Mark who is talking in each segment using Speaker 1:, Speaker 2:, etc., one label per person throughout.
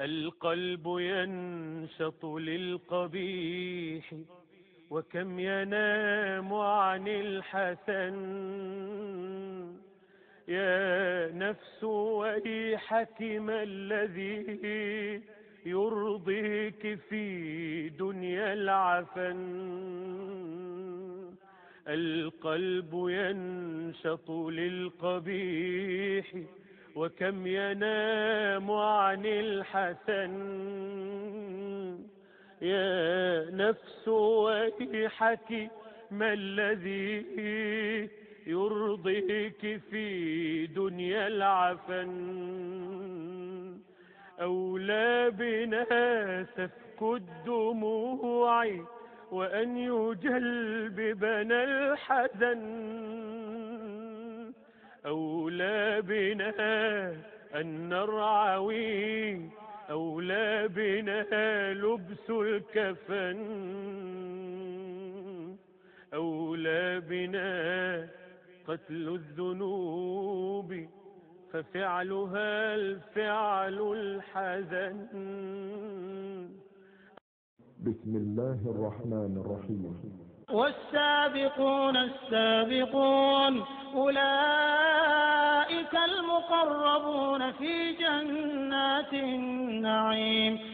Speaker 1: القلب ينشط للقبيح وكم ينام عن الحسن. يا نفس ويحك ما الذي يرضيك في دنيا العفن. القلب ينشط للقبيح وكم ينام عن الحسن يا نفس ويحك ما الذي يرضيك في دنيا العفن أولى بنا سفك الدموع وأن يجلببنا الحزن أولى بنا أن نرعوي أولى بنا لبس الكفن أولى بنا قتل الذنوب ففعلها الفعل الحزن.
Speaker 2: بسم الله الرحمن الرحيم.
Speaker 3: والسابقون السابقون أولئك المقربون في جنات النعيم.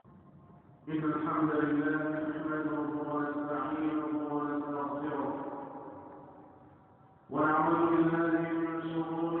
Speaker 4: ونعوذ بالله من شرور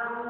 Speaker 4: down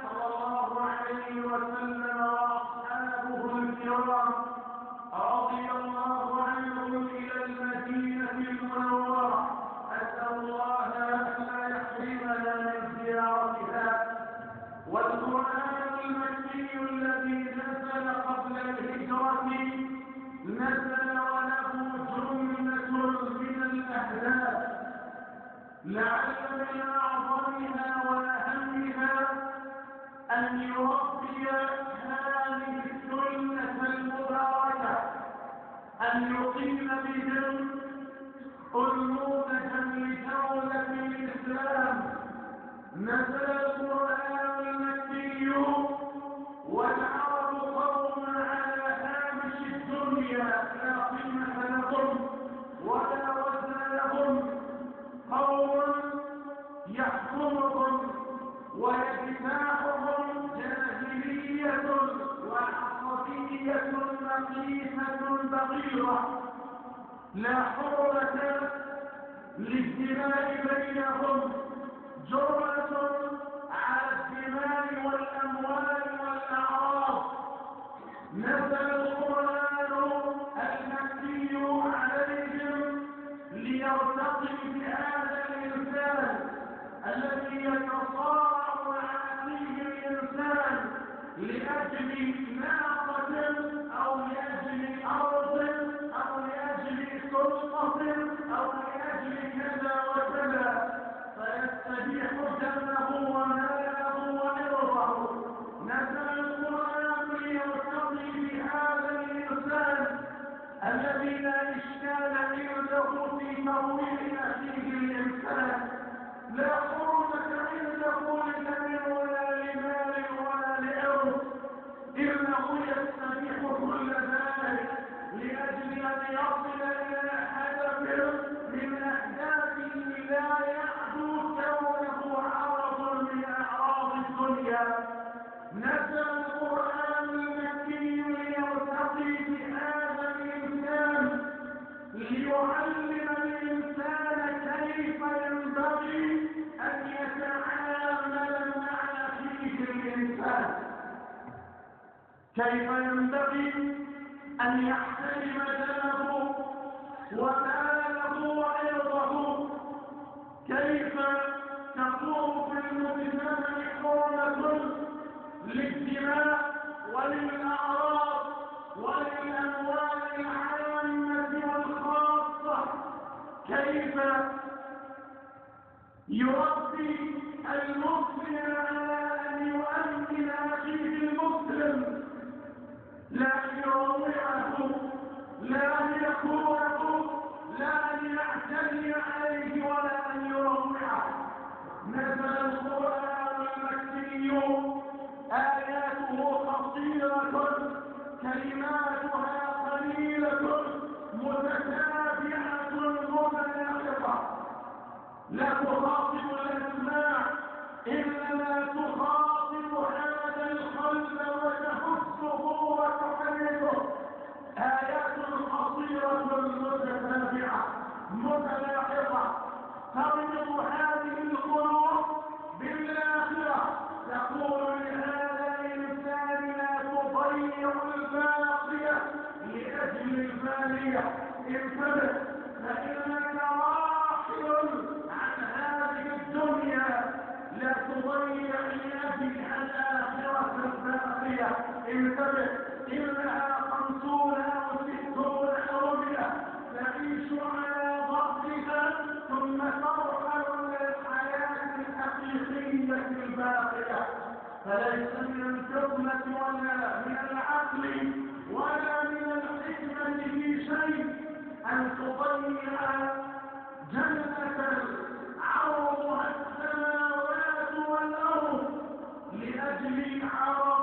Speaker 4: المكي الذي نزل قبل الهجرة نزل وله جملة من الأهداف لعل من أعظمها وأهمها أن يربي هذه السنة المباركة أن يقيم بهم أنموذجا لدولة الإسلام. نزل القرآن المكي والعرب على هامش الدنيا لا قيمة لهم ولا وزن لهم يحكمهم جاهلية وعصبية لا حرمة للدماء بينهم. على الدماء والأموال نزل القرآن المكي عليهم ليرتقي بهذا الإنسان الذي يتصارع الإنسان لأجل ناقة أو لأجل أرض أو لأجل سلطة أو لأجل كذا وكذا فيستبيح دمه وماله وعرضه نزل القرآن ليرتقي بهذا الإنسان الذي لا إشكال عنده في ترويح أخيه الإنسان لا حرمة عنده لدم ولا لمال ولا لأرض إنه يستبيح كل ذلك لأجل أن يصل إلى هدف من أهدافه لا يعدو من أعراض الدنيا. نزل ليرتقي بهذا ليعلم الإنسان كيف ينبغي أن يتعامل مع الإنسان. كيف ينبغي أن يحترم دمه وماله وعرضه؟ كيف في المجتمع حرمة للدماء وللأعراض وللأموال العامة والخاصة. كيف يربي المسلم على أن يؤمن أخيه المسلم؟ لا يروعه لا أن يكونه لا يعتدي عليه. نزل القرآن المكي آياته قصيرة كلماتها قليلة متتابعة متناقضة لا تخاطب الأسماع إنما تخاطب هذا القلب وتحسه وتحركه آيات قصيرة متتابعة متلاحقة. تربط هذه القلوب بالآخرة. لهذا تضيع الباقية لأجل انتبه راحل عن هذه الدنيا لا تضيع الآخرة الباقية. انتبه إنها خمسون أو ستون أو مئة. تعيش على فليس من الفطنة ولا من العقل ولا من الحكمة في شيء أن تضيع جنة عرضها السماوات والأرض لأجل عرض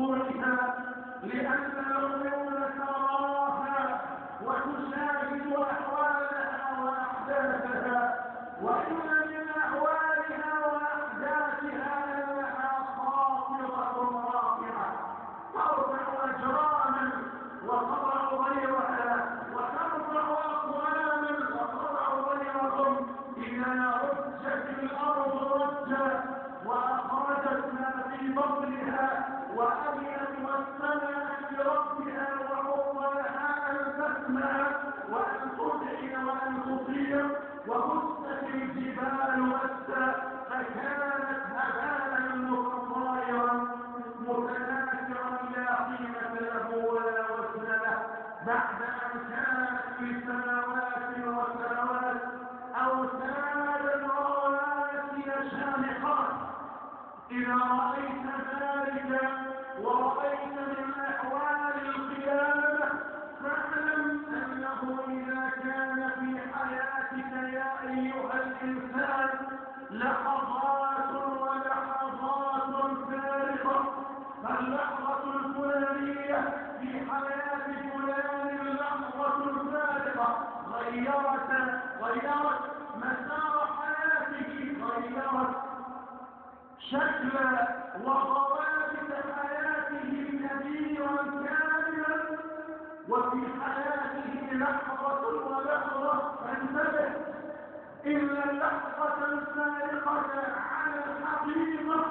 Speaker 4: إنكار وقوعها غيرت غيرت مسار حياته غيرت شكل وضوابط حياته كبيرا كاملا. وفي حياته لحظة ولحظة فانتبه إن اللحظة الفارقة على الحقيقة.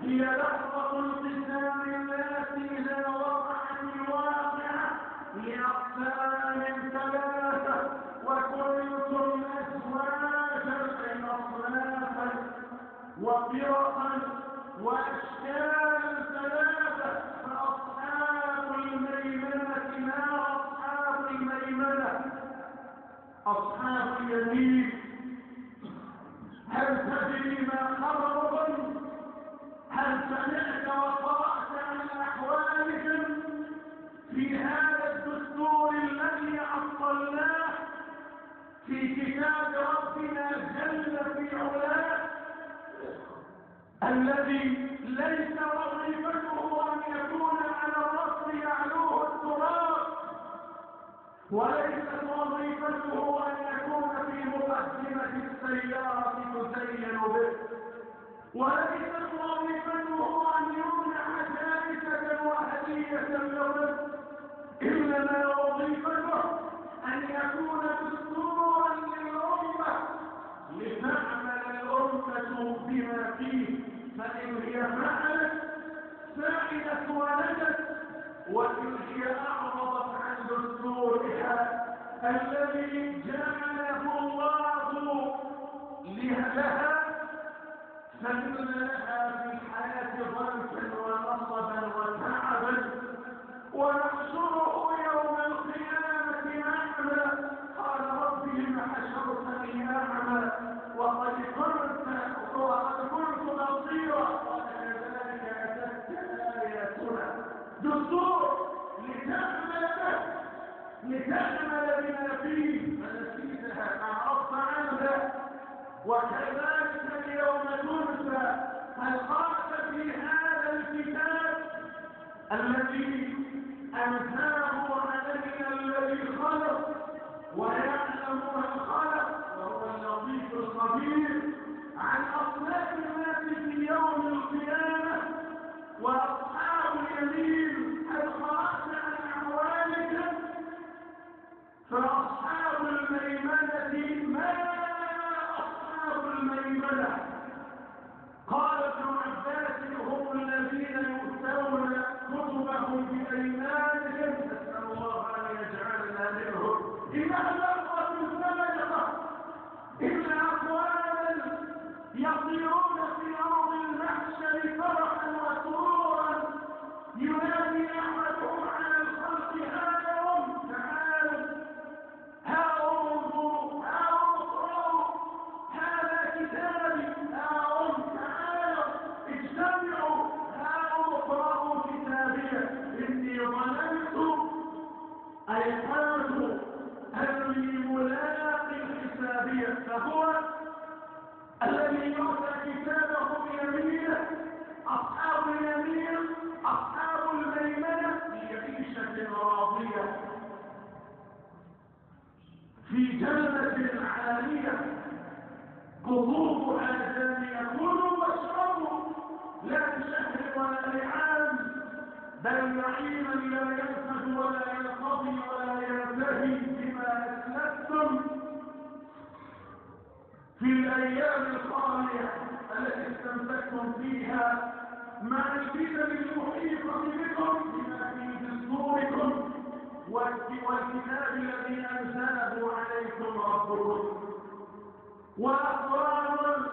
Speaker 4: هي لحظة التزام الناس إذا وقعت الواقعة لأقسام ثلاثة وكنتم أزواجا أصنافا وفرقا وأشكالا ثلاثة فأصحاب الميمنة ما أصحاب الميمنة؟ أصحاب اليمين. هل تدري ما خبرهم هل سمعت وقرأت عن أحوالهم؟ في هذا الدستور الذي عطلناه في كتاب ربنا جل في علاه الذي ليس وظيفته أن يكون على الرأس يعلوه التراب وليست وظيفته أن يكون في مقدمة السيارة تزين به وليست وظيفته أن يمنع جائزة وهدية للرزق إنما وظيفته أن يكون دستورا للأمة لتعمل الأمة بما فيه فإن هي فعلت سعدت ونجت وإن هي أعرضت عن دستورها الذي جعله الله لها فإن لها في الحياة ضنكا ونصبا وتعبا ونحشره يوم لتعمل بما فيه فنسيتها أعرضت عنها وكذلك اليوم تنسى هل قرأت في هذا الكتاب الذي أنزله علينا الذي خلق ويعلم من خلق وهو اللطيف الخبير. عن أصناف الناس في يوم القيامة وأصحاب اليمين فأصحاب الميمنة ما أصحاب الميمنة؟ قال ابن عباس هم الذين يؤتون كتبهم بأيمانهم نسأل الله أن يجعلنا منهم. إنها لفظة سابقة إن أقوالا يطيرون في أرض المحشر فرحا وسرورا أصحاب الميمنة في عيشة راضية في جنة عالية قلوبها دانية كلوا واشربوا لا بشهر ولا لعام بل نعيما لا ينفد ولا ينقضي ولا ينتهي بما اسلفتم في الأيام الخالية التي استمسكتم فيها مع الفتن المحيطة بكم بما في دستوركم والكتاب الذي أنزله عليكم ربكم. وأقوام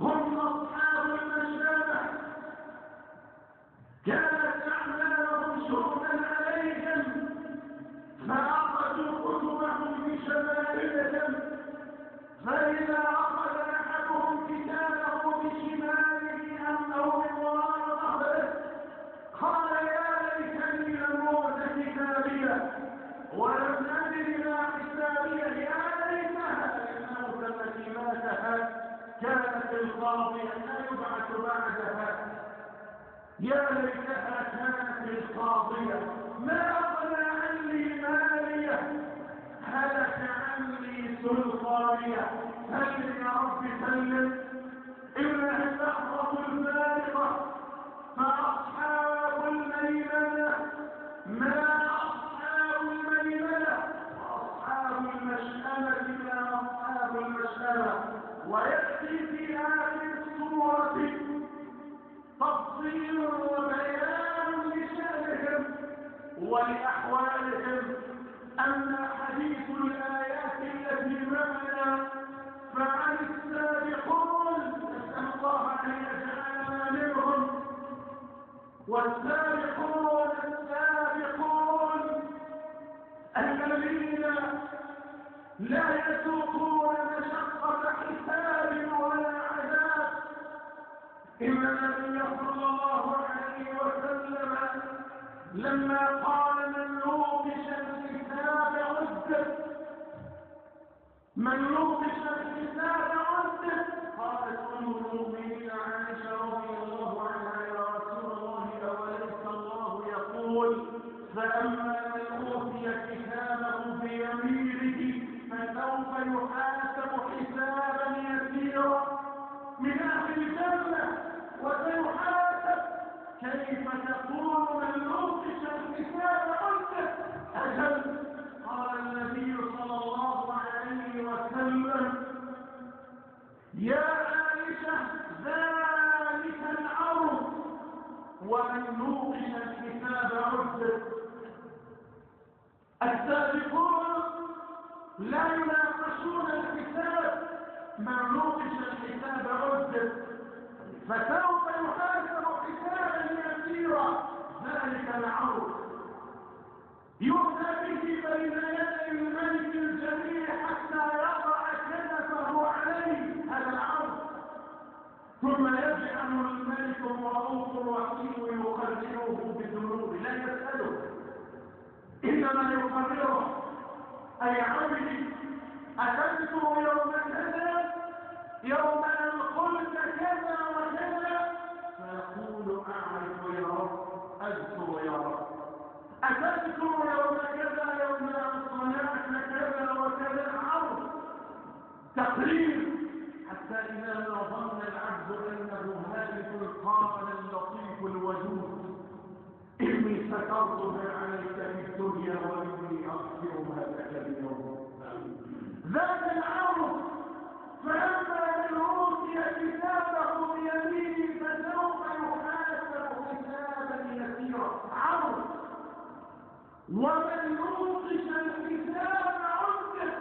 Speaker 4: هم أصحاب المشابه كانت أعمالهم شهدا عليهم. فأخذوا كتبهم بشمائلهم. فإذا أخذ كانت القاضية لا يبعث بعدها يا ليتها كانت القاضية ما أغنى عني مالية هلك عني سلطانية سلم يا رب سلم إنها اللحظة الفارقة فأصحاب الميمنة ما أصحاب الميمنة وأصحاب المشأمة ما أصحاب المشأمة. ويأتي في آخر السورة تفصيل وبيان لشأنهم ولأحوالهم أما حديث الآيات التي معنا فعن السابقون نسأل الله أن يجعلنا منهم. والسابقون السابقون الذين لا يذوقون مشقة حساب ولا عذاب إن النبي صلى الله عليه وسلم لما قال من نوقش الكتاب عدت من نوقش الكتاب عدت قالت ام المؤمنين قال النبي صلى الله عليه وسلم يا عائشة ذلك الأمر ومن نوقش الكتاب عدت السابقون لا يناقشون الكتاب من نوقش الكتاب عدت فسوف يحاسب حسابا يسيرا العرض يؤتى به بين يدي الملك الجميل حتى يضع كنفه عليه هذا العرض ثم يجعل الملك الرؤوف الرحيم يقرره بالذنوب لا يسأله إنما يقرره أي عبدي أتذكر يوم كذا يوم أن قلت كذا وكذا فيقول أعرف يا رب أذكر أتذكر يوم كذا يوم صنعت كذا وكذا عرض تقرير. حتى إذا ظن العبد أنه هالك قال اللطيف الوجود. إني سترتها عليك في الدنيا وإني أغفرها لك اليوم. ذات العرض. فلما من أوتي كتابه بيمينه فسوف يحاسب حسابا يسيرا. عرض. ومن نوقش الكتاب عده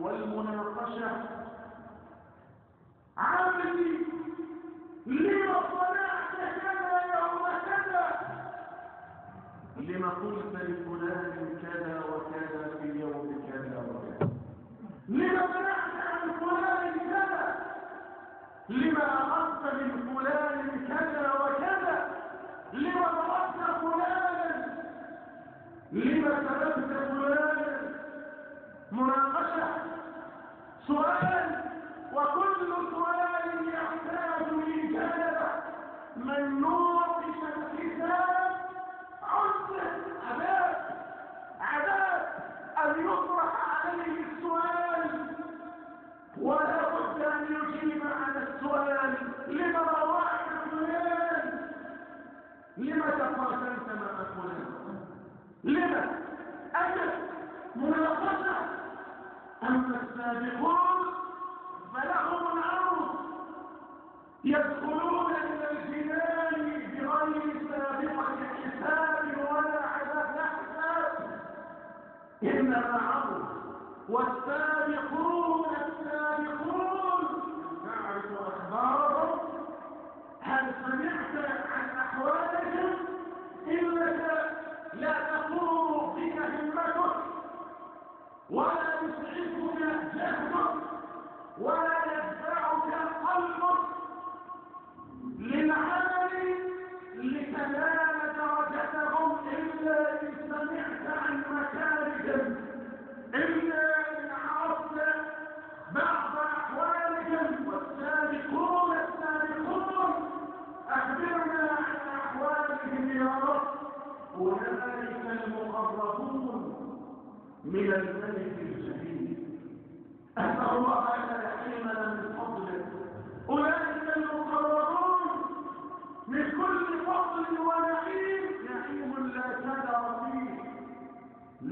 Speaker 4: والمناقشة. عبدي لما صنعت كذا يوم كذا؟ لما قلت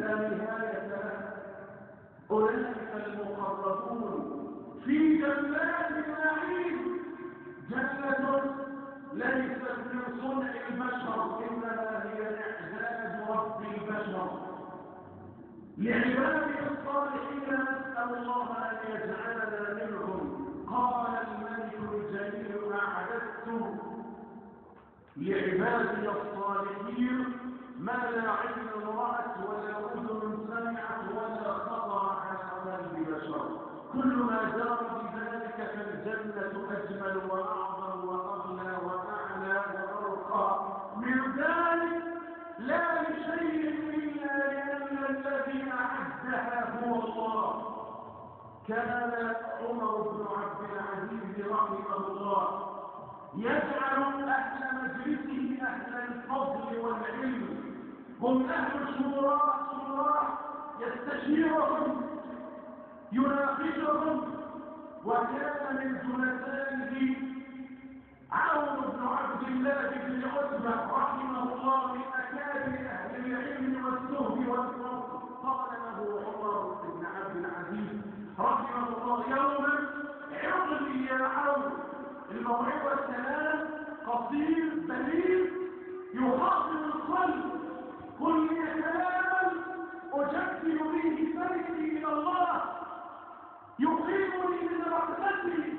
Speaker 4: لا أولئك المقربون في جنات جنة ليست من صنع البشر إنما هي رب البشر الصالحين نسأل الله أن يجعلنا منهم قال الملك الجليل أعددت الصالحين ما لا عين رأت ولا أذن سمعت ولا خطر على قلب بشر كل ما جرى بذلك فالجنة أجمل وأعظم وأغلى وأعلى وأرقى. من ذلك لا لشيء إلا لأن الذي أعدها هو الله. كان عمر بن عبد العزيز رحمه الله يجعل أهل مجلسه أهل الفضل والعلم هم أهل الشوراء شوراء يستشيرهم يناقشهم وكان من جلسائه عون بن عبد الله بن عتبة رحمه الله من أكابر أهل العلم والزهد والفضل. قال له عمر بن عبد العزيز رحمه الله يوما عظني يا عون الموعظة الكلام قصير بليغ يخاطب القلب قل لي كلاما أجدد به سيدي إلى الله. يقيمني من غفلتي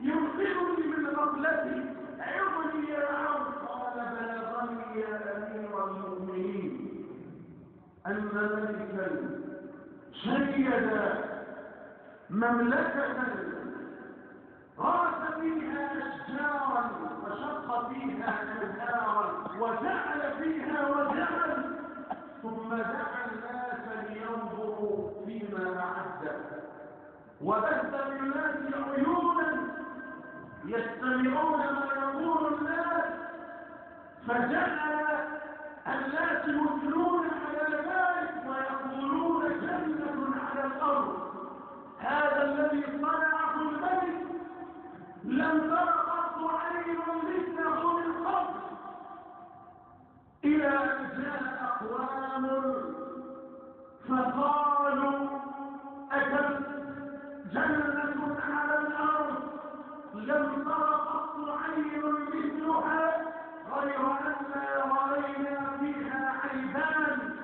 Speaker 4: ينقذني من غفلتي. عظني يا عون قال بلغني يا أمير المؤمنين. أن ملكا شيد مملكة غرس فيها أشجارا وشق فيها أنهارا وجعل فيها وجعل ثم دعا الناس لينظروا فيما أعد وبث للناس عيونا يستمعون ما يقول الناس. فجعل الناس يثنون على ذلك ويقولون جنة على الأرض. هذا الذي صنعه الملك. لم تر قط عين مثله من قبل. إلى أن جاء أقوام فقالوا أتت جنة على الأرض لم تر قط عين مثلها غير أننا رأينا فيها عيبان.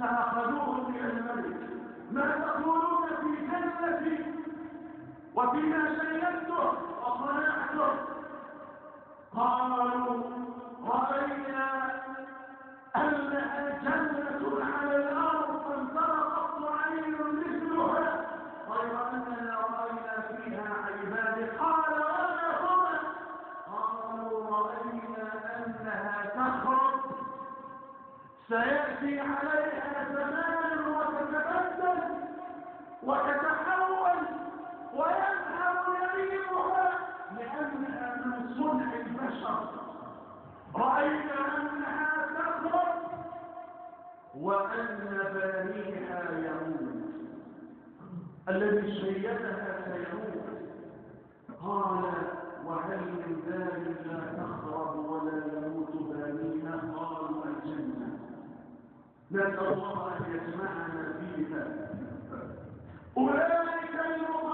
Speaker 4: فأخذوهم إلى الملك. ما تقولون في جنة وفيما شيدته وصنعته. قالوا رأينا أنها جنة على الأرض فانطلقت عين مثلها غير أننا رأينا فيها عباد قال وما هما قالوا رأينا أنها تخرج. سيأتي عليها زمان وتتبدل وتتحول ويذهب يمينها لأنها من صنع البشر. رأينا أنها تخرج وأن بانيها يموت. الذي شيدها سيموت. قال وهل من ذلك لا تخرب ولا يموت بانيها قالوا الجنة. نسأل الله أن يجمعنا فيها. أولئك المقربون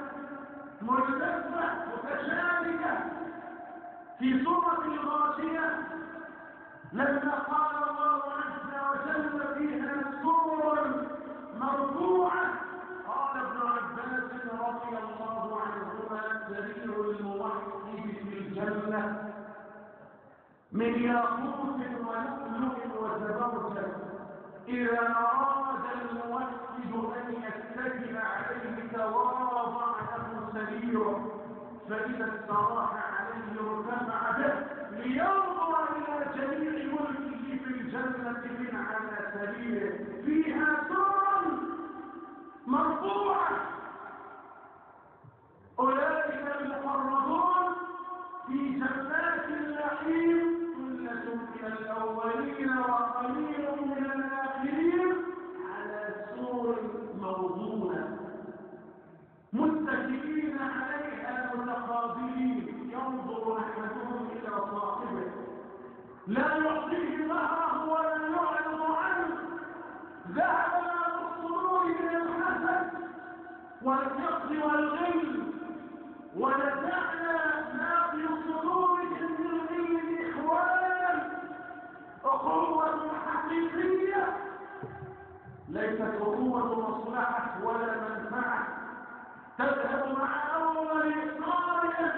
Speaker 4: ملتفة متشابكة في سورة الغاشية لما قال الله عز وجل فيها سور مرفوعة قال ابن عباس رضي الله عنهما دليل الموحد في الجنة. من ياقوت ولؤلؤ وزبرجد إذا أراد الموحد أن يتكل عليه تواضع سريره فإذا استراح عليه ارتفع به لينظر إلى جميع ملكه في الجنة من على سريره فيها سرر مرفوعة أولئك المقربون في جنات النعيم ثلة من الأولين وقليل من الآخرين على سور موضونة. متكئين عليها متقابلين. ينظر أحدهم إلى صاحبه. لا يعطيه ظهره ولا يعرض عنه. ذهب في الصدور من الحسد والغل. ونزعنا ما في صدورهم من غل إخوانا. أخوة حقيقية. ليست أخوة مصلحة ولا منفعة. تذهب مع أول قارئ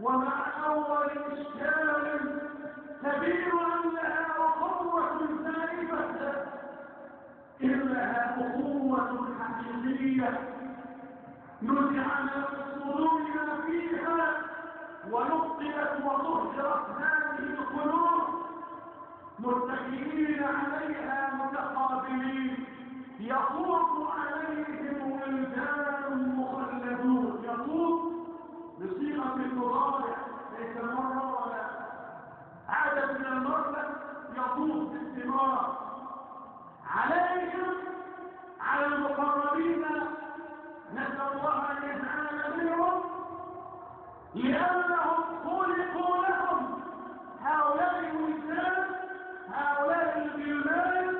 Speaker 4: ومع أول إشكال. تبين أنها أخوة زائفة إنها أخوة حقيقية. نزع من الصدور ما فيها ونقلت وطهرت هذه القلوب. متكئين عليها متقابلين. يطوف عليهم ولدان مخلدون. يطوف بصيغة المضارع ليس مرة ولا. عدد من المرة يطوف باستمرار. عليهم على المقربين نسأل الله أن يجعلنا منهم. لأنهم خلقوا لهم هؤلاء الولدان هؤلاء الجلمان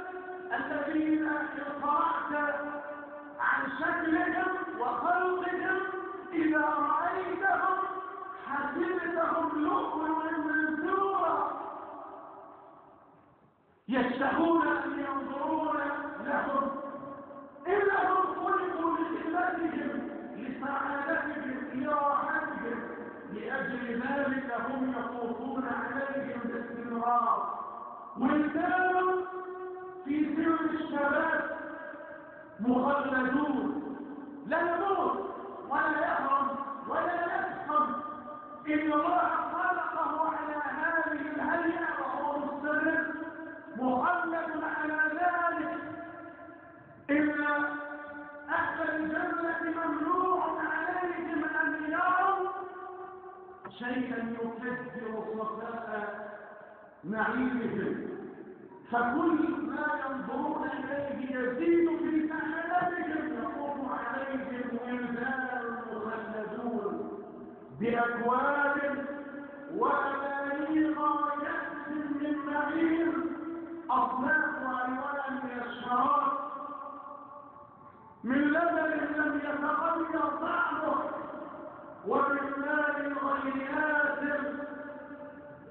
Speaker 4: الذين إن قرأت عن شكلهم وخلقهم إذا رأيتهم حسبتهم لؤلؤا منثورا. يشتهون أن ينظرون لهم إنهم خلقوا لخدمتهم لسعادتهم لراحتهم لأجل ذلك هم يطوفون عليهم باستمرار. ولدان في سر الشباب مخلدون. لا يموت ولا يهرم ولا يسخن إن الله خلقه على هذه الهيئة وهو مستمر مخلد على ذلك. إن أهل الجنة ممنوع عليهم أن يروا شيئا يكثر صفاء نعيمهم. فكل ما ينظرون إليه يزيد في سعادتهم يقوم عليهم ولدان مخلدون بأكواب وأمانيق وكأس من نعيم أصناف وألوان من الشراب من لبن لم يتغير طعمه ومن ماء غير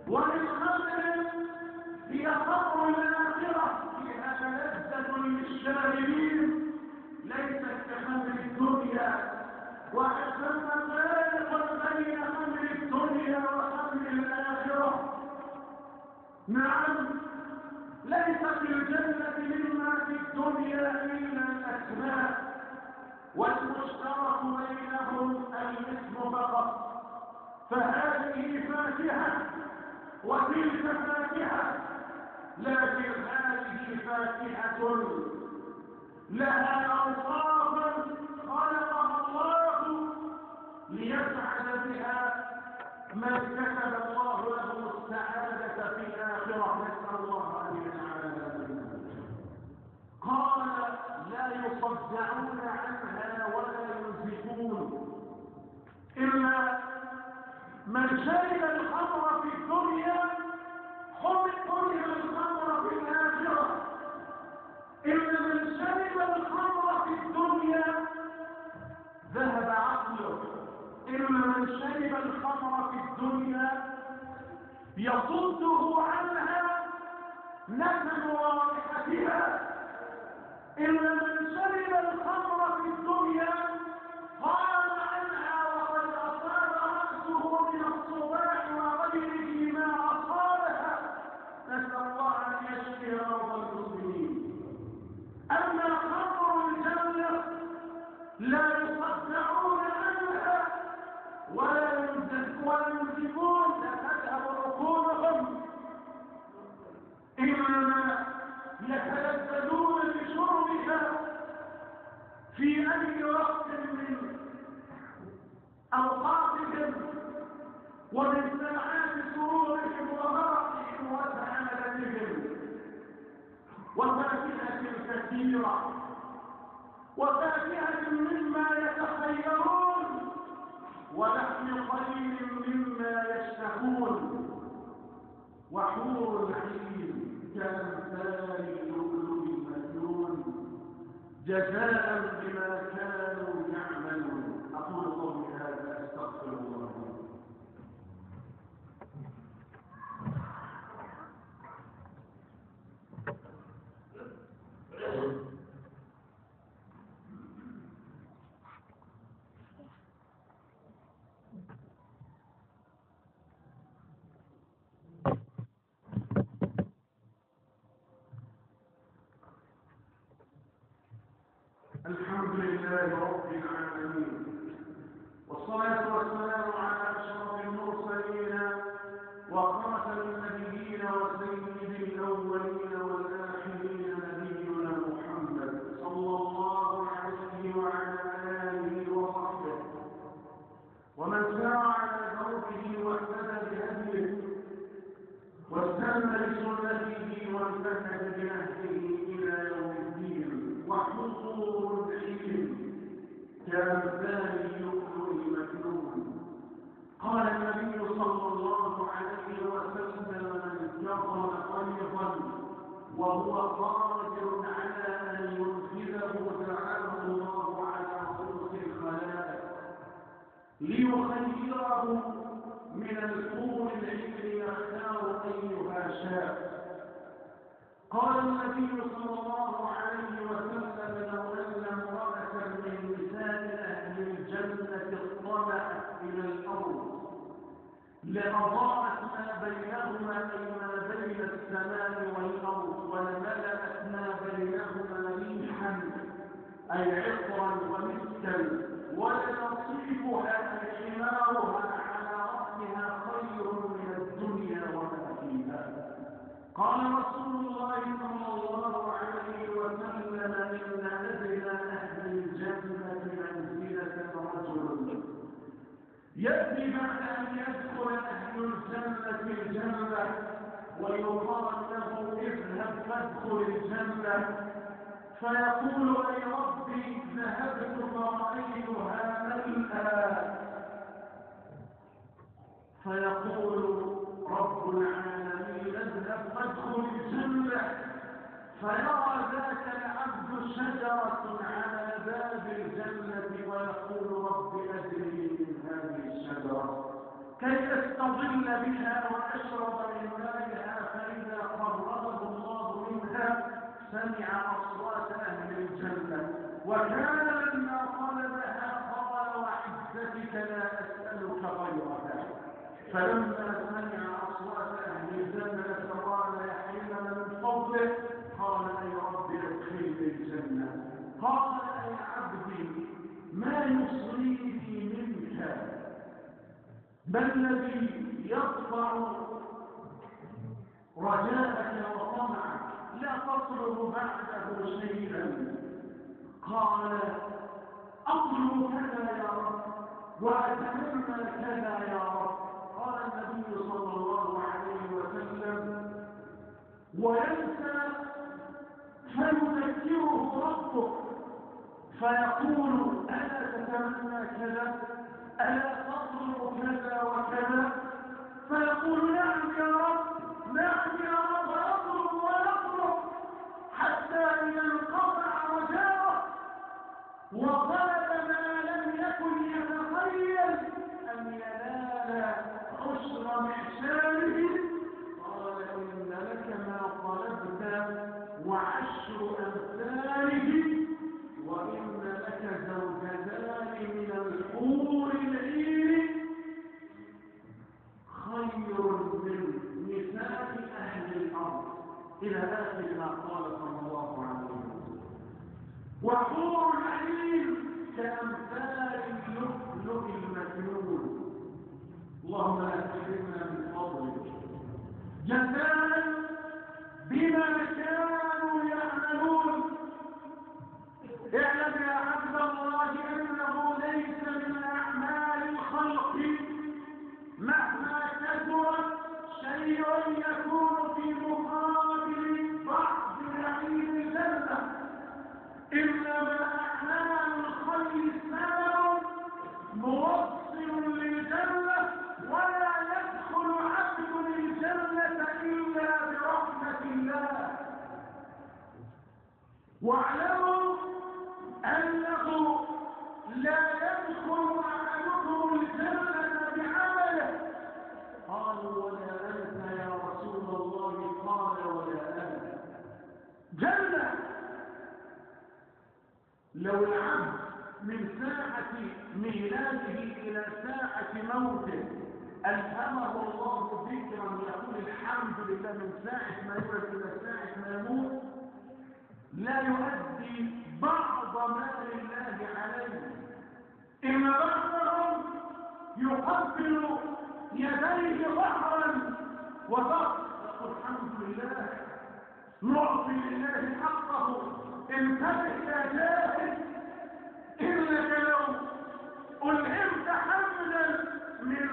Speaker 4: ومن خمر هي خمر الآخرة فيها لذة للشاربين. ليست كخمر الدنيا وأسمى فارقا بين خمر الدنيا وخمر الآخرة. نعم ليس في الجنة مما في الدنيا إلا الأسماء والمشترك بينهم الاسم فقط. فهذه فاكهة وتلك فاكهة لكن هذه فاكهة لها أوصافا خلقها الله ليسعد بها من كتب الله له السعادة في الآخرة. نسأل الله أن يجعلنا. قال لا يصدعون عنها ولا ينزفون إلا من شرب الخمر في الدنيا حرم الخمر في الآخرة. إن من شرب الخمر في الدنيا ذهب عقله. إن من شرب الخمر في الدنيا يصده عنها نسل رائحتها إن من شرب الخمر في الدنيا قال عنها وقد أصاب رأسه من الصباح وغيره ما أصابها نسأل الله أما خمر الجنة لا يصدعون عنها ولا ينزفون تذهب ركوبهم إنما يتلذذون بشربها في أي وقت من أوقاتهم ومن وفاكهة كثيرة وفاكهة مما يتخيرون ولحم قليل مما يشتهون وحور العين كأمثال اللؤلؤ المكنون جزاء بما كانوا não من الحور العلم يختار أيها شاء. قال النبي صلى الله عليه وسلم لو أن امرأة من نساء أهل الجنة اطلعت إلى الأرض لأضاءت ما بينهما أي ما بين السماء والأرض ولملأت ما بينهما ريحا أي عطرا ومسكا ولنصيبها أي حمارها رأسها خير من الدنيا وما فيها قال رسول الله صلى الله عليه وسلم إن أدنى أهل الجنة منزلة رجل يأتي بعد أن يدخل أهل الجنة الجنة ويقال له اذهب فادخل الجنة. فيقول أي ربي ذهبت فرأيتها ملأى. فيقول رب العالمين اذهب فادخل الجنة. فيرى ذاك العبد شجرة على باب الجنة ويقول رب أدري من هذه الشجرة. كي استظل بها وأشرب من مائها فإذا قربه الله منها سمع أصوات أهل الجنة. وكان لما فلما سمع أصوات أهل الجنة قال يحل من فضله قال أي رب ادخلني الجنة. قال أي عبدي ما يصليني منك؟ ما الذي يرفع رجاءك وطمعك؟ لا تطلب بعده شيئا. قال أطلب كذا يا رب وأتمنى كذا يا رب. قال النبي صلى الله عليه وسلم وينسى فيذكره ربه فيقول ألا تتمنى كذا؟ ألا تطلب كذا وكذا؟ فيقول نعم يا رب نعم يا رب ويطلب ويطلب حتى إذا انقطع رجاؤه وطلب ما لم يكن يتخيل أن ينال عشر محسانه قال إن لك ما طلبت وعشر أمثاله وإن لك زوجتان من الحور العين. خير من نساء أهل الأرض. إلى آخر ما قال صلى الله عليه وسلم. وحور العين كأمثال اللؤلؤ المكنون اللهم لا تحرمنا من فضلك جزاء بما كانوا يعملون. اعلم يا عبد الله أنه ليس من أعمال الخلق. مهما شيء يكون في مقابل ولا يدخل عبد الجنة إلا برحمة الله. واعلموا أنه لا يدخل احدكم الجنة بعمله. قالوا ولا أنت يا رسول الله؟ قال ولا أنا جنة. لو العبد من ساعة ميلاده إلى ساعة موته ألهمه الله ذكرا يقول الحمد لله من ساعة ما يولد إلى ساعة ما يموت لا يؤدي بعض مال الله عليه. إن بعضهم يقبل يديه ظهرا وظهر يقول الحمد لله نعطي لله حقه. انتبه يا جاهل انك لو ألهمت حملا من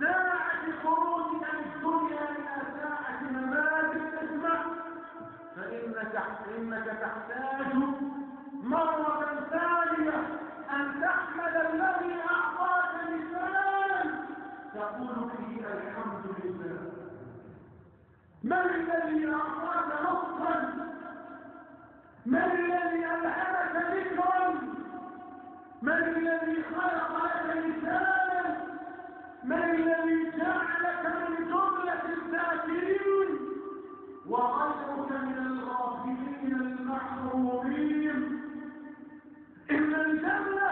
Speaker 4: ساعة خروجك الدنيا إلى ساعة مماتك اسمع فانك إنك تحتاج مرة ثانية أن تحمد الذي أعطاك لسانا تقول فيه الحمد لله. من الذي أعطاك نصفا من الذي ألهمك ذكرا؟ من الذي خلق لك لسانا؟ من الذي جعلك من جملة الذاكرين وغيرك من الغافلين المحرومين؟ إن الجنة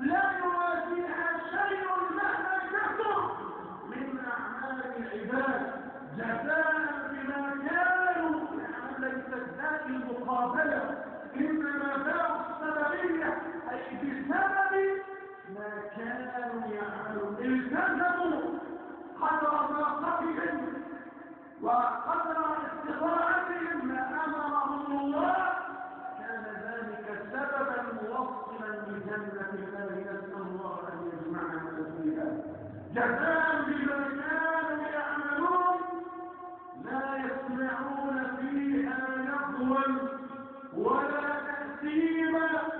Speaker 4: لا يوازيها شيء مهما كثر من أعمال العباد. جزاء بما كانوا ليست ذات المقابلة إنما باء السببية أي بسبب كانوا يعملون التزموا قدر طاقتهم وقدر استطاعتهم ما أمرهم الله. كان ذلك سببا موصلا لجنة الله نسأل الله أن يجمعنا فيها جزاء بما كانوا يعملون. لا يسمعون فيها لغوا ولا تأثيما.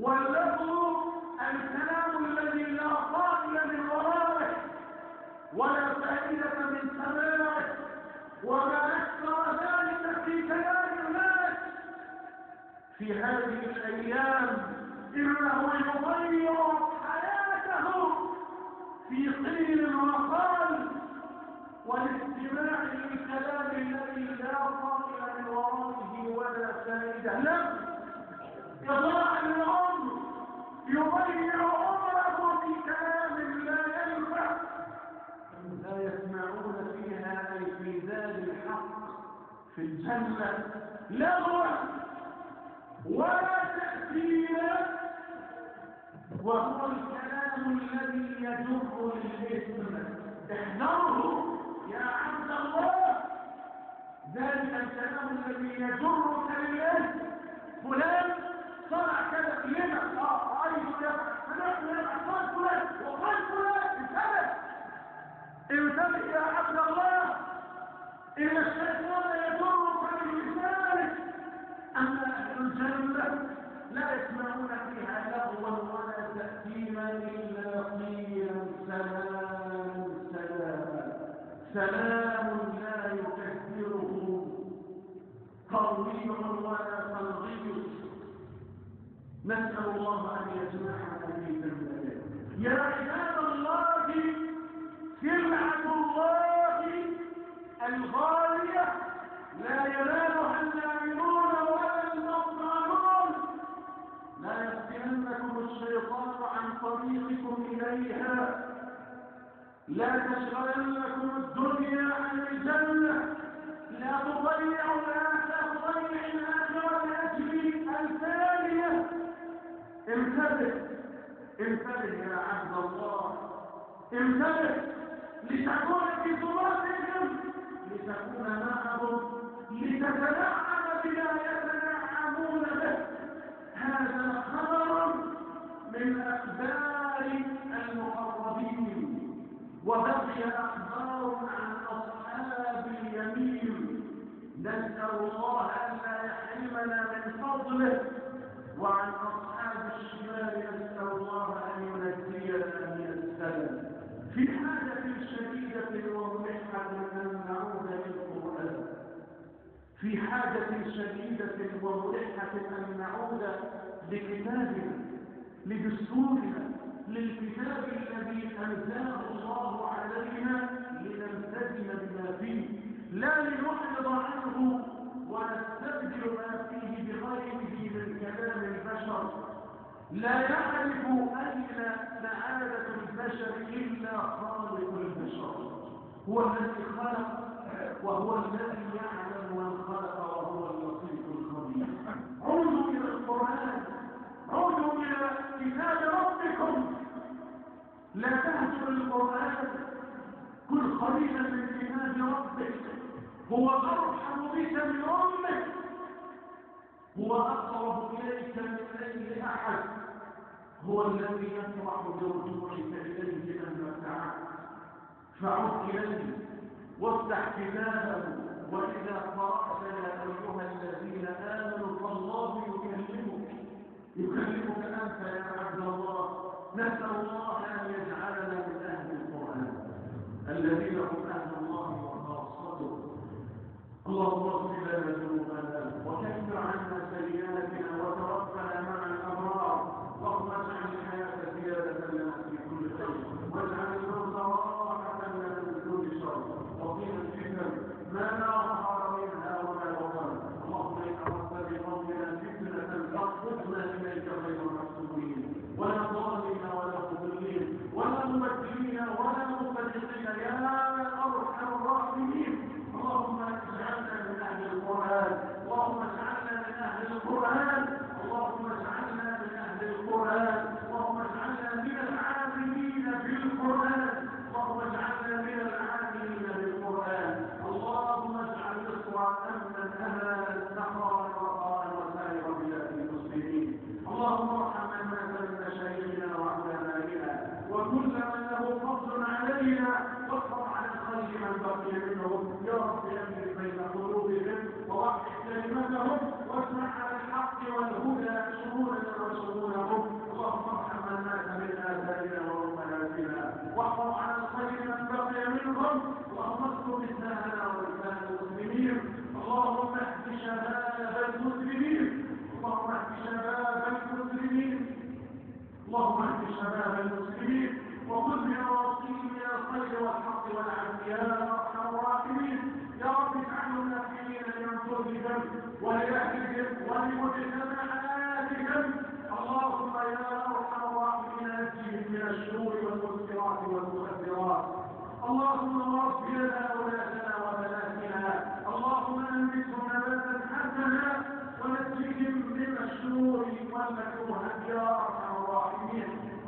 Speaker 4: واللغو الكلام الذي لا فاضل من ورائه ولا فائدة من سماعه وما أكثر ذلك في كلام الناس في هذه الأيام إنه يضيع حياته في قيل وقال والاستماع للكلام الذي لا فاضل من ورائه ولا فائدة لا يضاع العمر يضيع في كلام لا ينفع لا يسمعون فيها أي ذات الحق في الجنة لغوا ولا تأثيرا. وهو الكلام الذي يجر للإثم احذره يا عبد الله. ذلك الكلام الذي يجرك للإثم فلان شرع كذا قيما آه رايت كذا سمعت كذا قال فلان وقال فلان. انتبه. انتبه يا عبد الله. إن الشيطان يضرك بلسانك اما أهل الجنة لا يسمعون فيها لغوا ولا تأثيما إلا قيلا. سلام سلام. لا يكثره قوي ولا ترغيب نسأل الله أن يجمعنا في جنته يا عباد الله سلعة الله الغالية. لا ينالها النائمون ولا المطمئنون لا يفتننكم الشيطان عن طريقكم إليها. لا تشغلنكم الدنيا عن الجنة. لا تضيعوا لا تضيع الآخرة. انتبه انتبه يا عبد الله. انتبه. لتكون في صلاتهم لتكون معهم. لتتنعم بما يتنعمون به. هذا خبر من أخبار المقربين. وبقي أخبار عن أصحاب اليمين. نسأل الله أن لا يحرمنا من فضله. وعن أصحاب الشمال نسأل الله أن ينجينا من السلام في حاجة شديدة وملحة أن نعود للقرآن في حاجة شديدة وملحة أن نعود لكتابنا لدستورنا للكتاب الذي أنزله الله علينا لنلتزم بما فيه. لا لنعرض عنه ونستبدل ما فيه بغيره من كلام البشر. لا يعرف أين سعادة البشر إلا خالق البشر. هو الذي خلق وهو الذي يعلم من خلق وهو اللطيف الخبير. عودوا إلى القرآن. عودوا إلى كتاب ربكم. لا تهجر القرآن. كن قريبا من كتاب ربك. هو أرحم بك من أمك هو أقرب إليك من أي أحد. هو الذي يفرح برجوعك إليه لما تعب فعد إليه وافتح كتابه. وإذا قرأت يا أيها الذين آمنوا فالله يكلمك. يكلمك أنت يا عبد الله. نسأل الله أن يجعلنا من أهل القرآن. الذين هم اللهم اغفر لنا ذنوبنا وكفر عنا سيئاتنا وتوفنا مع الأبرار اللهم اجعل الحياة زيادة لنا في كل خير واجعل الموت راحة لنا من كل شر وقنا الفتن ما لا ظهر منها وما بطن. اللهم إن أردت بقومنا فتنة فاقبضنا إليك غير مفتونين ولا ضالين ولا مضلين ولا مبدلين ولا مفرقين يا أرحم الراحمين. اللهم اجعلنا من أهل القرآن اللهم اجعلنا من أهل القرآن اللهم اجعلنا من أهل القرآن اللهم اجعلنا من العاملين بالقرآن اللهم اجعلنا من العاملين بالقرآن اللهم اجعل مصر أمنا أمانا سخاء رخاء وسائر بلاد المسلمين اللهم ارحم من مات من مشايخنا وعلمائنا وكل من له فضل علينا واصبر على الخير من بقي منهم يا رب امن بين قلوبهم ووحد كلمتهم واسمع على الحق والهدى شرورنا وشرورهم اللهم ارحم من مات من ابائنا وامهاتنا واحفظ على الخير من بقي منهم اللهم اذكر لساننا ولسان المسلمين اللهم اهد شباب المسلمين اللهم اهد شباب المسلمين اهد شباب المسلمين وخذ بنواصيهم إلى الخير والحق والعدل يا ارحم الراحمين. يا رب اجعلهم نافعين لانفسهم ولأهلهم ولمجتمعاتهم اللهم يا أرحم الراحمين نجهم من الشرور والمسكرات والمخدرات. اللهم رب لنا اولادنا وبناتنا. اللهم أنبتهم نباتا حسنا ونجهم من الشرور والمكروهات يا أرحم الراحمين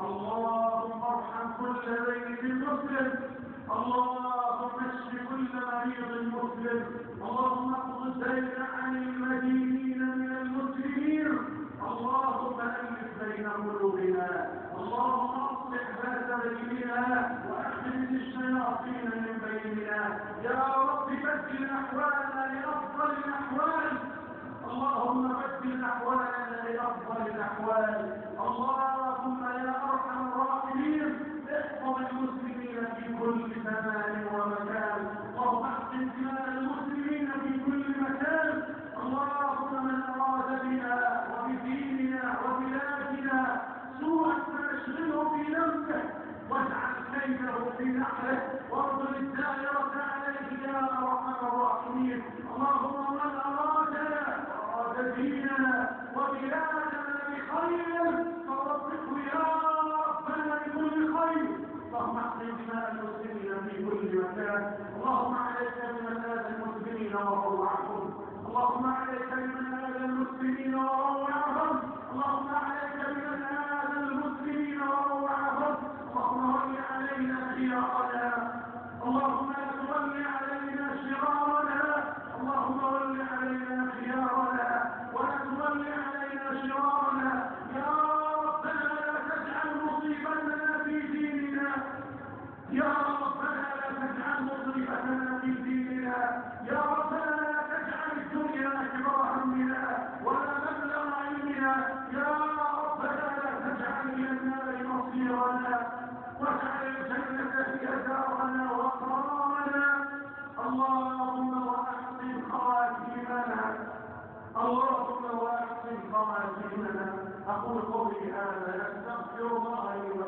Speaker 4: اللهم ارحم كل بيت مسلم. اللهم اشف كل مريض مسلم. اللهم اقض الدين عن المدينين من المسلمين. اللهم الف بين قلوبنا. اللهم اصلح ذات بيننا واخرج الشياطين من بيننا. يا رب بدل أحوالنا لأفضل الأحوال. اللهم بدل أحوالنا لأفضل الأحوال اللهم يا أرحم الراحمين. احفظ المسلمين في كل زمان ومكان. واحفظ دماء المسلمين في كل مكان. اللهم من أراد بنا وبديننا وبلادنا سوءا فأشغله في نفسه. واجعل كيده في نحره. الله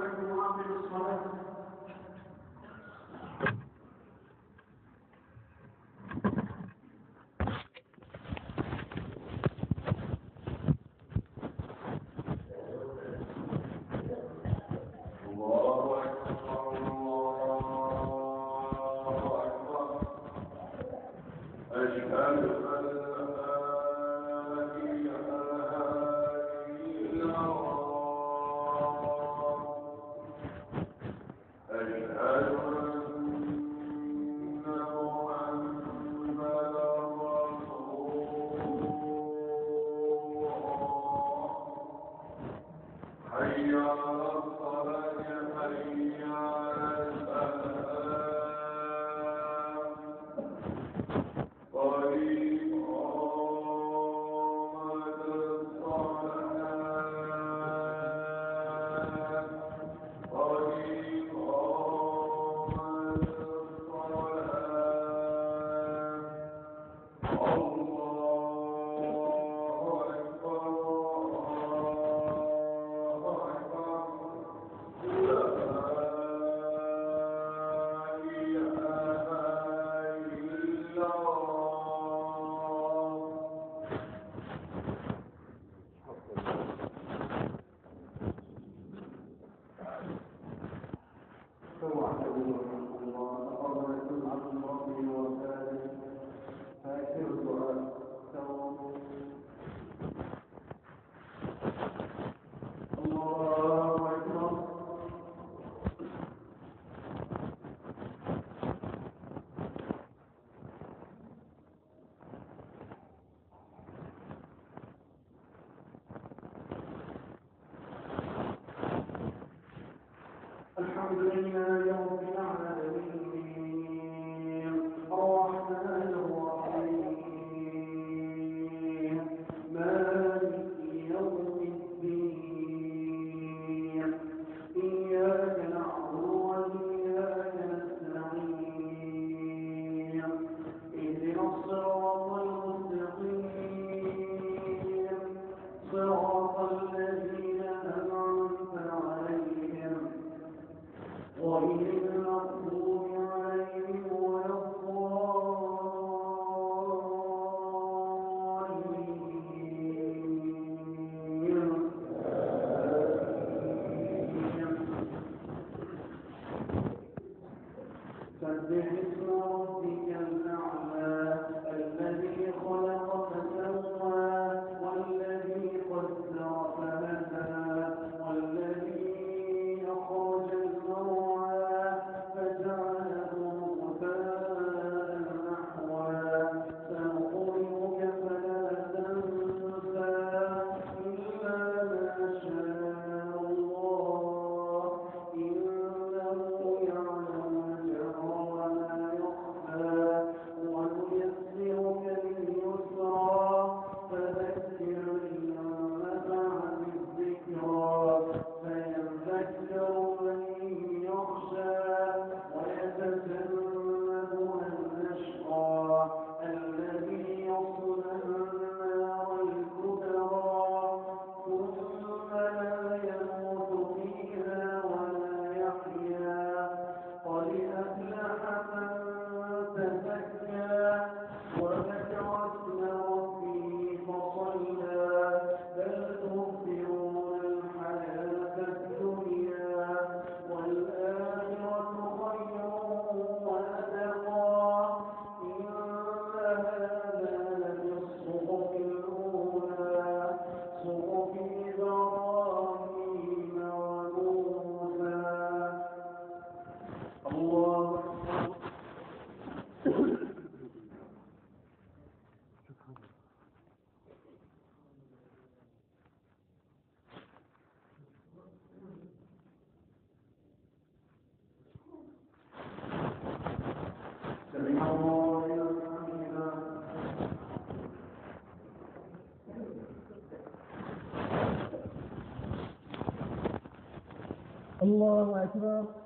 Speaker 4: الله أكبر.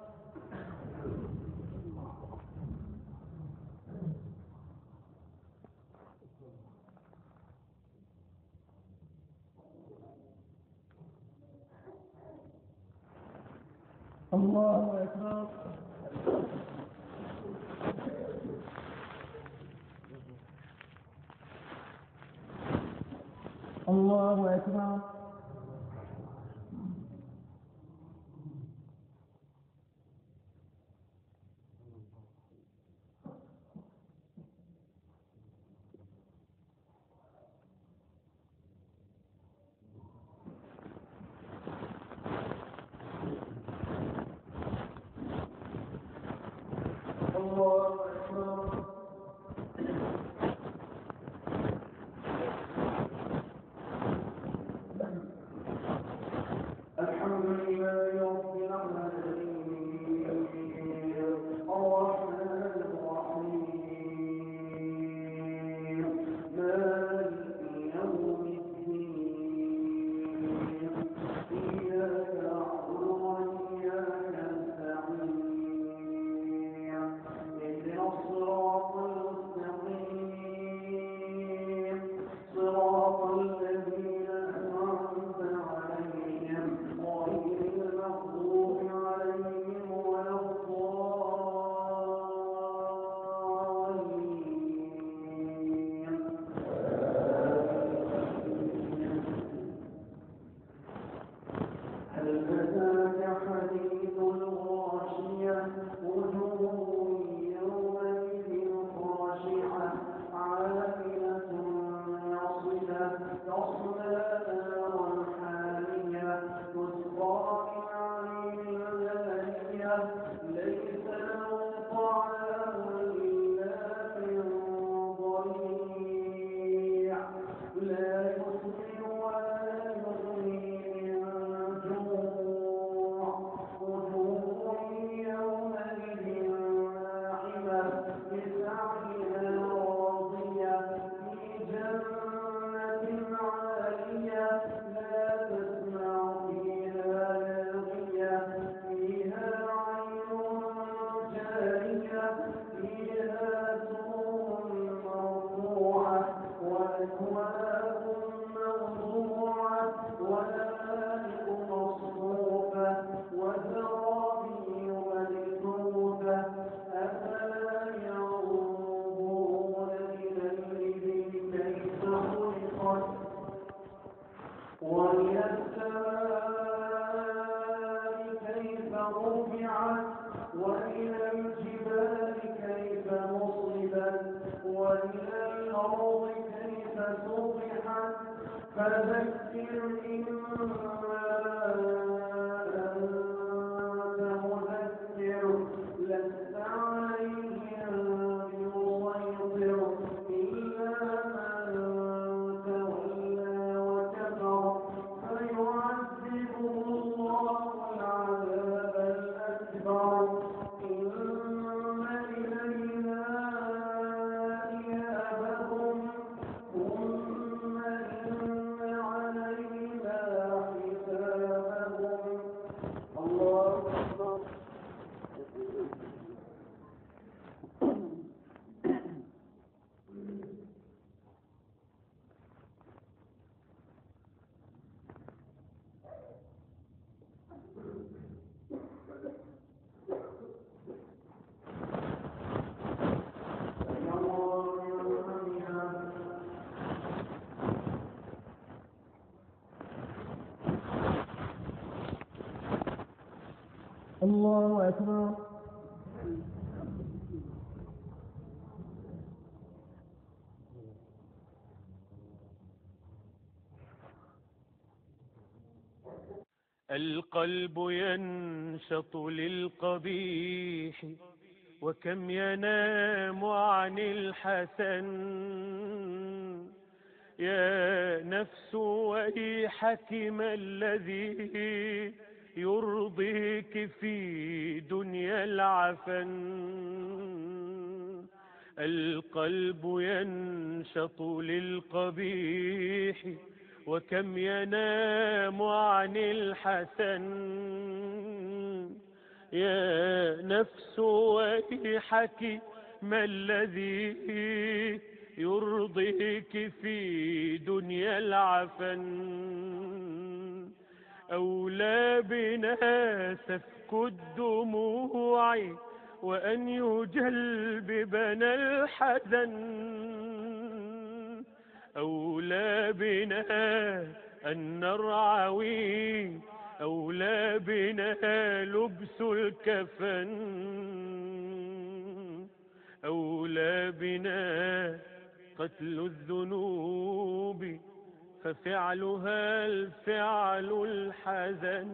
Speaker 5: الله أكبر.
Speaker 1: القلب ينشط للقبيح وكم ينام عن الحسن. يا نفس ويحك ما الذي يرضيك في دنيا العفن. القلب ينشط للقبيح وكم ينام عن الحسن. يا نفس ويحك ما الذي يرضيك في دنيا العفن. أولى بنا سفك الدموع وأن يجلببنا الحزن. أولى بنا أن نرعوي أولى بنا لبس الكفن. أولى بنا قتل الذنوب. ففعلها الفعل الحزن.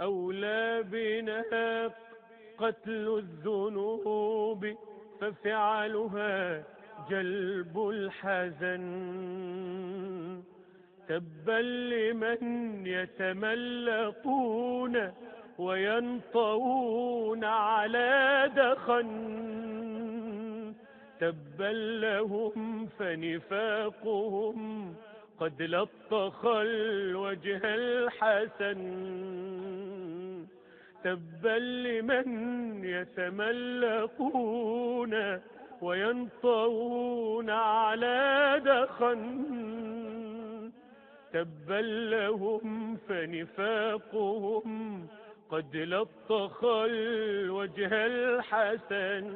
Speaker 1: أولى بنا قتل الذنوب ففعلها جلب الحزن. تبا لمن يتملقون وينطوون على دخن. تبا لهم فنفاقهم قد لطخ الوجه الحسن. تبا لمن يتملقون وينطوون على دخن. تبا لهم فنفاقهم قد لطخ الوجه الحسن.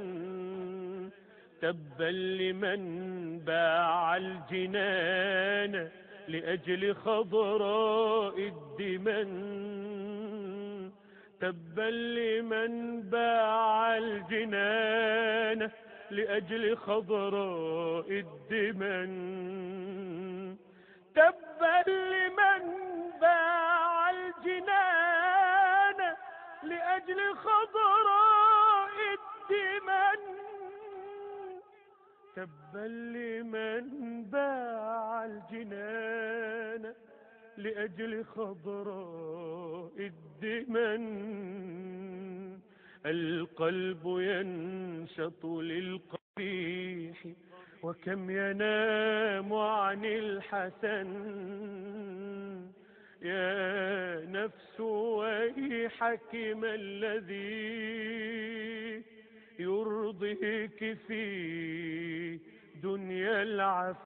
Speaker 1: تبا لمن باع الجنان لأجل خضراء الدمن. تبا لمن باع الجنان لأجل خضراء الدمن. تبا لمن باع الجنان لأجل خضراء الدمن. تبا لمن باع الجنان لأجل خضراء الدمن. القلب ينشط للقبيح وكم ينام عن الحسن. يا نفس ويحك ما الذي يرضيك في دنيا العفو.